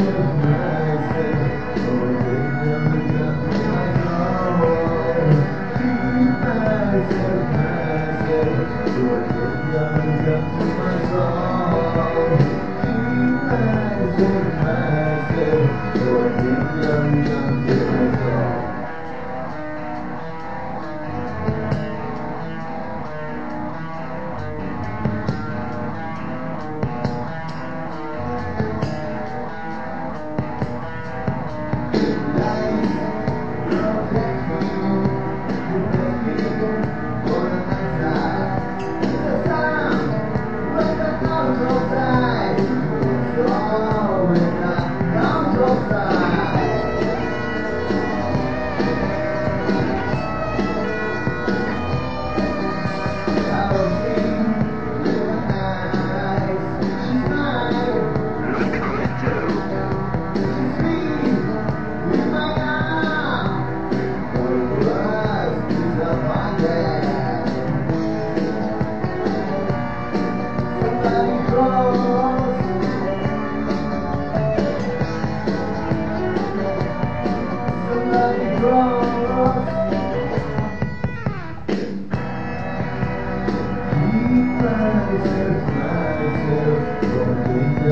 myself,